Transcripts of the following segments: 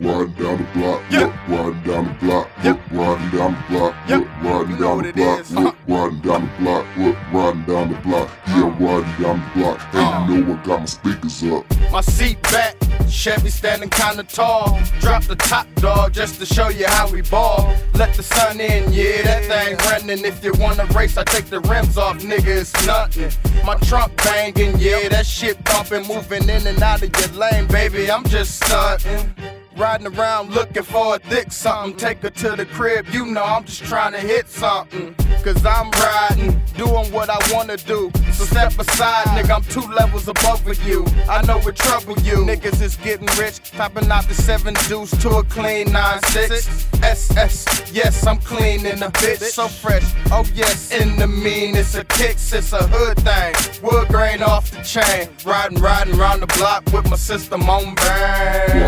Riding down the block, Yeah. riding down the block, look, riding down the block, Yeah. riding down the block, look, riding down the block, look, riding down the block, yeah, riding down the block. Hey, you know I got my speakers up. My seat back, Chevy standing kinda tall. Drop the top dog just to show you how we ball. Let the sun in, yeah, that thing running. If you wanna race, I take the rims off, nigga, it's nothing. My trunk banging, yeah, that shit bumping, moving in and out of your lane, baby. I'm just stunting. Riding around looking for a thick something. Take her to the crib, you know I'm just trying to hit something. Cause I'm riding, doing what I wanna do. So step aside, nigga, I'm two levels above with you. I know what trouble you. Niggas is getting rich, popping out the seven deuce to a clean 9-6. SS, yes, I'm clean in a bitch. So fresh, oh yes, in the mean, it's a kicks, it's a hood thing. Wood grain off the chain. Riding, riding round the block with my system on bang.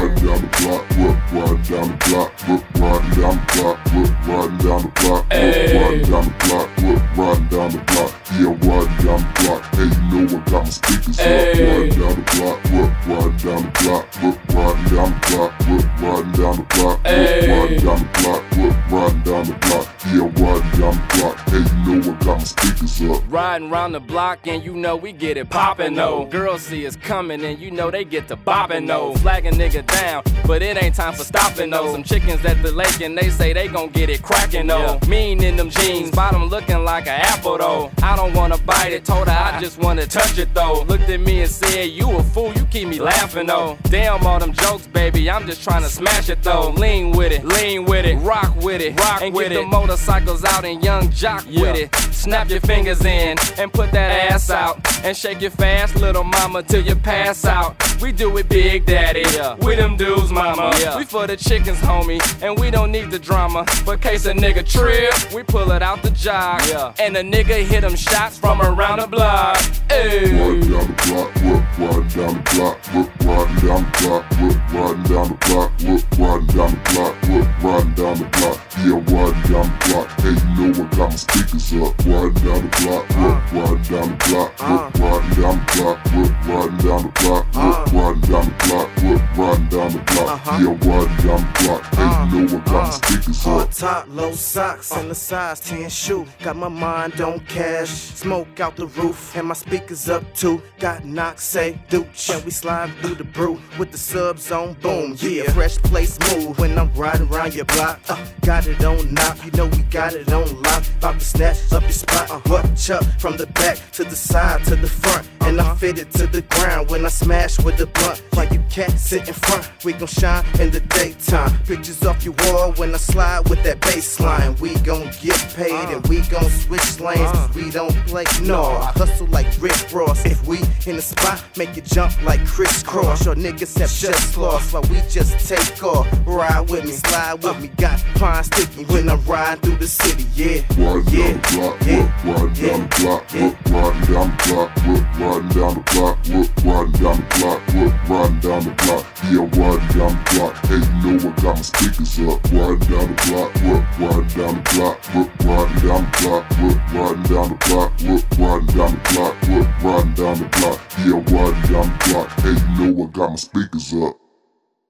Down the block, look, riding down the block, look, riding down the block, look, riding down the block, look, riding down the block, yeah, riding down the block. Hey, you know I got my speakers up. Riding down the block, look, riding down the block, look, riding down the block, look, riding down the block, look, riding down the block, look, riding down the block, yeah, riding down the block. Hey, you know I got my speakers up. Riding round the block and you know we get it poppin' no. Girls see us coming and you know they get to boppin' no. Flag a nigga down, but it ain't time for stopping no. Some chickens at the lake and they say they gon' get it crackin' no. Mean in them jeans, bottom looking like an apple though. I don't wanna bite it, told her I just wanna touch it though. Looked at me and said, You a fool, you keep me laughing though. Damn all them jokes, baby, I'm just trying to smash it though. Lean with it, lean with it, rock with it, rock and with get it. the motorcycles out and Yung Joc with it. Snap your fingers in and put that ass out and shake it fast, little mama, till you pass out. We do it big, daddy. Yeah. We them dudes, mama. Yeah. We for the chickens, homie, and we don't need the drama. But case a nigga trip, we pull it out the jog, and a nigga hit them shots from around the block. Hey. Riding down the block, look, riding down the block, look, riding down the block, look, riding down the block, look, riding down the block, look, riding down the block, yeah, riding down the block. Hey, you know I got my speakers up. Riding down the block, look, riding down the block, look, riding down the block, look, riding down the block, look, riding down the block, look, riding down the block, yeah, riding down the block. Hey, you know I got my speakers On up. top, low socks and a size 10 shoe. Got my mind on cash. Smoke out the roof and my speakers up too. Got knock, say, dooch. And we slide through the brew with the subs on boom. Yeah, fresh place move when I'm riding around your block. Uh, got it on knock, you know we got it on lock. About to snatch up your spot. Uh, what up from the back to the side to the front. And I fit it to the ground when I smash with the blunt. Like you can't sit in front, we gon' shine in the daytime. Pictures off your wall when I slide with that baseline. We gon' get paid and we gon' switch lanes. Uh. 'cause we don't play no. I hustle like Rick Ross. If we in the spot, make it jump like Kris Kross. Uh-huh. Your niggas have just lost while we just take off. Ride with me, slide with me. Got pine sticky when I'm riding through the city. Yeah, Riding yeah, down block, look, riding down the block, look, riding down the block, yeah, riding down the block. Hey, you know I got my speakers up. Riding down the block, look, riding down the block, look, riding down the block, look, riding down the block, look, riding down the block, look, riding down the block, yeah, riding down the block. Hey, you know I got my speakers up.